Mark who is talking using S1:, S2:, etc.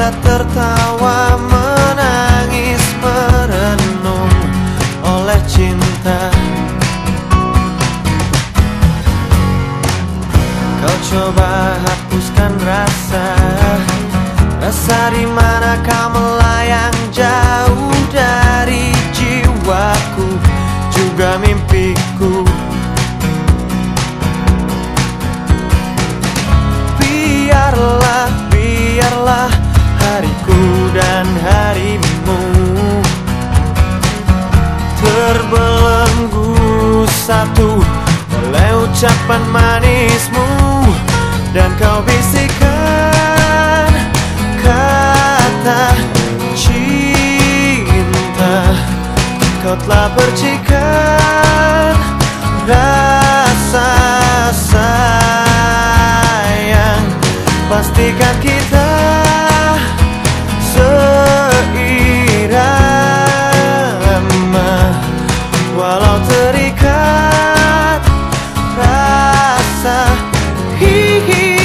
S1: kita tertawa menangis merenung oleh cinta. Kau coba hapuskan rasa. Rasa di mana kau melayang jauh dan harimu. Terbelenggu satu oleh ucapan manismu. Dan kau bisikan kata cinta. Kau telah percikan rasa sayang. Pastikan kita he, he.